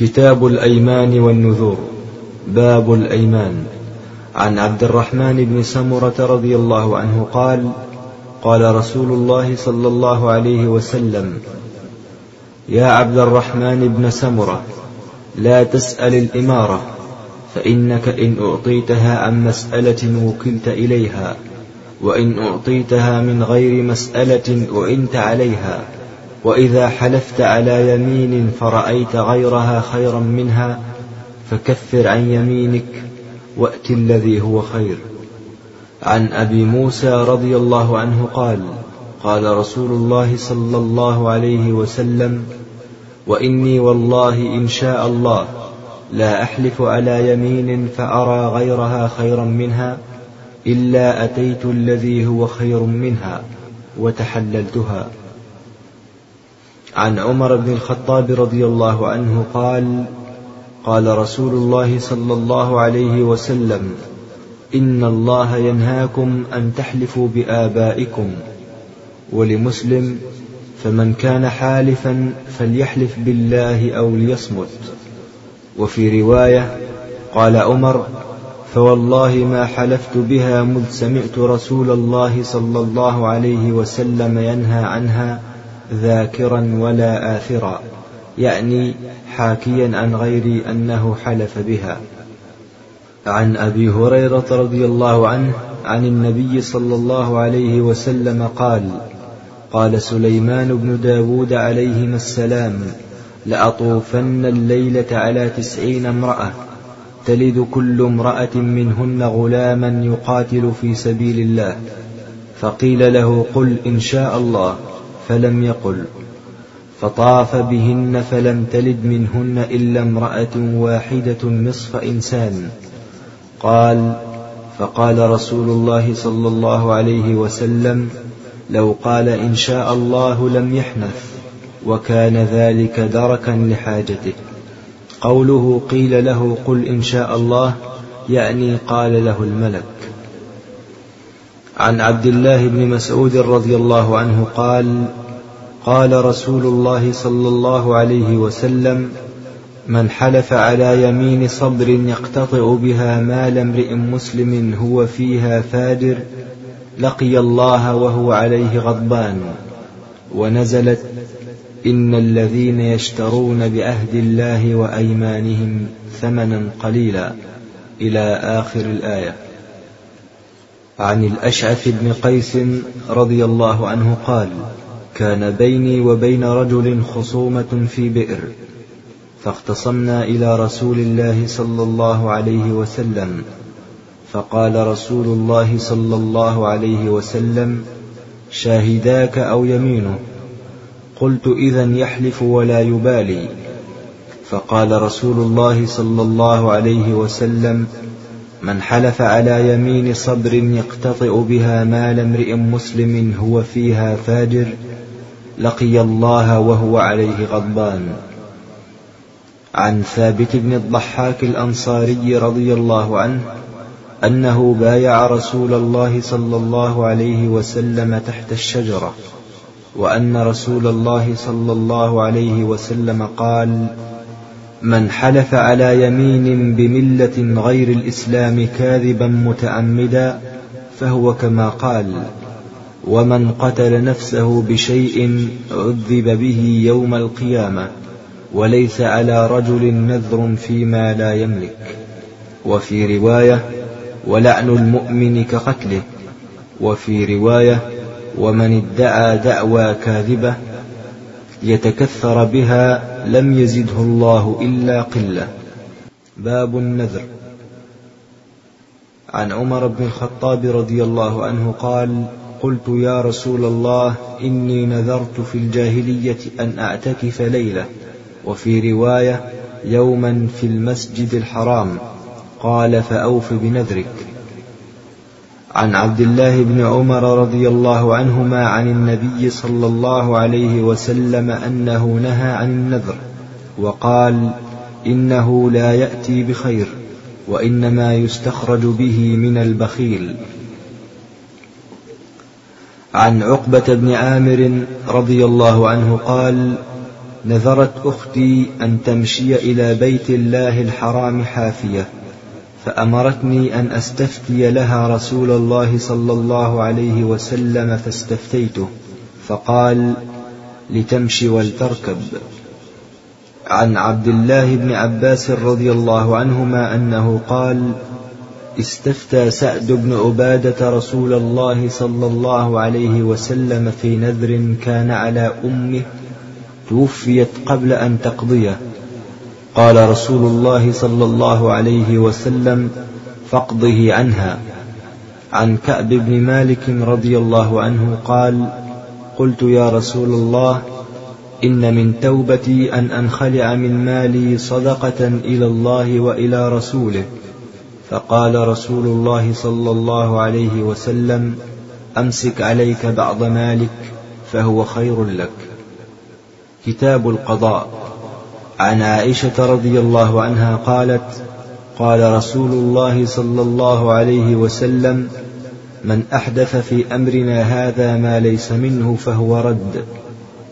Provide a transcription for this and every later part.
كتاب الأيمان والنذور. باب الأيمان. عن عبد الرحمن بن سمرة رضي الله عنه قال قال رسول الله صلى الله عليه وسلم يا عبد الرحمن بن سمرة لا تسأل الإمارة فإنك إن أعطيتها عن مسألة وكلت إليها وإن أعطيتها من غير مسألة أعنت عليها. وإذا حلفت على يمين فرأيت غيرها خيرا منها فكفر عن يمينك وأت الذي هو خير. عن أبي موسى رضي الله عنه قال قال رسول الله صلى الله عليه وسلم وإني والله إن شاء الله لا أحلف على يمين فأرى غيرها خيرا منها إلا أتيت الذي هو خير منها وتحللتها. عن عمر بن الخطاب رضي الله عنه قال قال رسول الله صلى الله عليه وسلم إن الله ينهاكم أن تحلفوا بآبائكم ولمسلم فمن كان حالفا فليحلف بالله أو ليصمت. وفي رواية قال عمر فوالله ما حلفت بها مذ سمعت رسول الله صلى الله عليه وسلم ينهى عنها ذاكرا ولا آثرا يعني حاكيا عن غيري أنه حلف بها. عن أبي هريرة رضي الله عنه عن النبي صلى الله عليه وسلم قال قال سليمان بن داود عليهما السلام لأطوفن الليلة على تسعين امرأة تلد كل امرأة منهن غلاما يقاتل في سبيل الله. فقيل له قل إن شاء الله. فلم يقل. فطاف بهن فلم تلد منهن إلا امرأة واحدة نصف إنسان. قال فقال رسول الله صلى الله عليه وسلم لو قال إن شاء الله لم يحنث وكان ذلك دركا لحاجته. قوله قيل له قل إن شاء الله يعني قال له الملك. عن عبد الله بن مسعود رضي الله عنه قال قال رسول الله صلى الله عليه وسلم من حلف على يمين صبر يقتطع بها مال امرئ مسلم هو فيها فاجر لقي الله وهو عليه غضبان ونزلت إن الذين يشترون بعهد الله وأيمانهم ثمنا قليلا. إلى آخر الآية. عن الأشعث بن قيس رضي الله عنه قال كان بيني وبين رجل خصومة في بئر فاختصمنا إلى رسول الله صلى الله عليه وسلم فقال رسول الله صلى الله عليه وسلم شاهداك أو يمينه؟ قلت إذا يحلف ولا يبالي. فقال رسول الله صلى الله عليه وسلم من حلف على يمين صبر يقتطع بها مال امرئ مسلم هو فيها فاجر لقي الله وهو عليه غضبان. عن ثابت بن الضحاك الأنصاري رضي الله عنه أنه بايع رسول الله صلى الله عليه وسلم تحت الشجرة وأن رسول الله صلى الله عليه وسلم قال من حلف على يمين بملة غير الإسلام كاذبا متعمدا فهو كما قال ومن قتل نفسه بشيء عذب به يوم القيامة وليس على رجل نذر فيما لا يملك وفي رواية ولعن المؤمن كقتله وفي رواية ومن ادعى دعوى كاذبة يتكثر بها لم يزده الله إلا قلة. باب النذر. عن عمر بن الخطاب رضي الله عنه قال قلت يا رسول الله إني نذرت في الجاهلية أن أعتكف ليلة وفي رواية يوما في المسجد الحرام. قال فأوف بنذرك. عن عبد الله بن عمر رضي الله عنهما عن النبي صلى الله عليه وسلم أنه نهى عن النذر وقال إنه لا يأتي بخير وإنما يستخرج به من البخيل. عن عقبة بن عامر رضي الله عنه قال نذرت أختي أن تمشي إلى بيت الله الحرام حافية. فأمرتني أن أستفتي لها رسول الله صلى الله عليه وسلم فاستفتيته فقال لتمشي ولتركب. عن عبد الله بن عباس رضي الله عنهما أنه قال استفتى سعد بن عبادة رسول الله صلى الله عليه وسلم في نذر كان على أمه توفيت قبل أن تقضيه. قال رسول الله صلى الله عليه وسلم فاقضه عنها. عن كعب بن مالك رضي الله عنه قال قلت يا رسول الله إن من توبتي أن أنخلع من مالي صدقة إلى الله وإلى رسوله. فقال رسول الله صلى الله عليه وسلم أمسك عليك بعض مالك فهو خير لك. كتاب القضاء. عن عائشة رضي الله عنها قالت قال رسول الله صلى الله عليه وسلم من أحدث في أمرنا هذا ما ليس منه فهو رد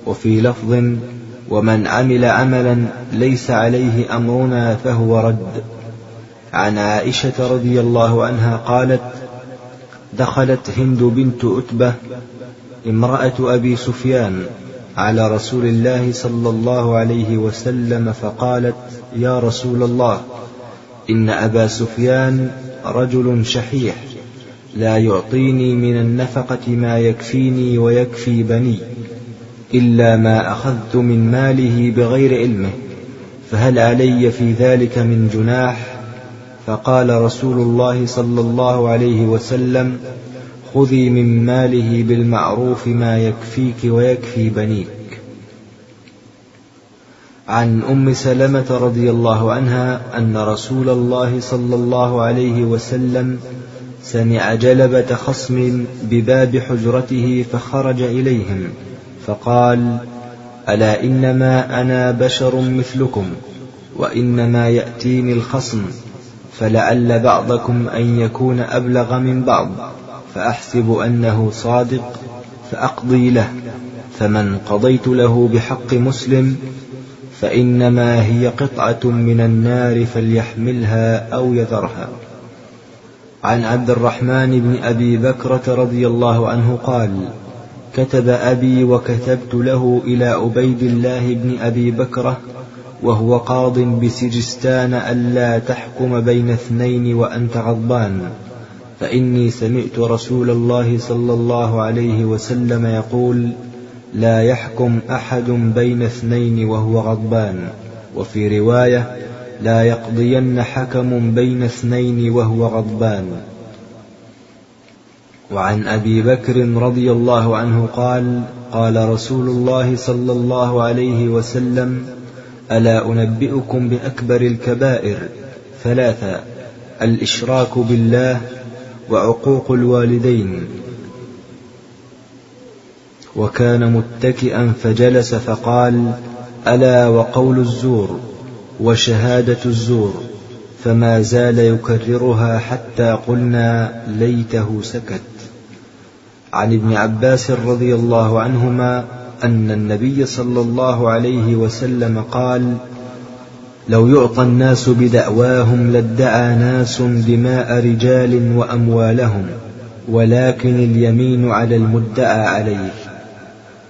وفي لفظ ومن عمل عملا ليس عليه أمرنا فهو رد عن عائشة رضي الله عنها قالت دخلت هند بنت أتبة امرأة أبي سفيان على رسول الله صلى الله عليه وسلم فقالت يا رسول الله إن أبا سفيان رجل شحيح لا يعطيني من النفقة ما يكفيني ويكفي بني إلا ما أخذت من ماله بغير علمه فهل علي في ذلك من جناح؟ فقال رسول الله صلى الله عليه وسلم خذي من ماله بالمعروف ما يكفيك ويكفي بنيك. عن ام سلمه رضي الله عنها ان رسول الله صلى الله عليه وسلم سمع جلبه خصم بباب حجرته فخرج اليهم فقال الا انما أنا بشر مثلكم وانما ياتيني الخصم فلعل بعضكم ان يكون ابلغ من بعض. فأحسب أنه صادق فأقضي له فمن قضيت له بحق مسلم فإنما هي قطعة من النار فليحملها أو يذرها. عن عبد الرحمن بن أبي بكرة رضي الله عنه قال كتب أبي وكتبت له إلى عبيد الله بن أبي بكرة وهو قاض بسجستان ألا تحكم بين اثنين وأنت غضبان. فإني سمعت رسول الله صلى الله عليه وسلم يقول لا يحكم أحد بين اثنين وهو غضبان. وفي رواية لا يقضين حكم بين اثنين وهو غضبان. وعن أبي بكر رضي الله عنه قال قال رسول الله صلى الله عليه وسلم ألا أنبئكم بأكبر الكبائر؟ ثلاثة الإشراك بالله وعقوق الوالدين. وكان متكئا فجلس فقال ألا وقول الزور وشهادة الزور فما زال يكررها حتى قلنا ليته سكت. عن ابن عباس رضي الله عنهما أن النبي صلى الله عليه وسلم قال لو يعطى الناس بدعواهم لادعى ناس دماء رجال وأموالهم ولكن اليمين على المدعى عليه.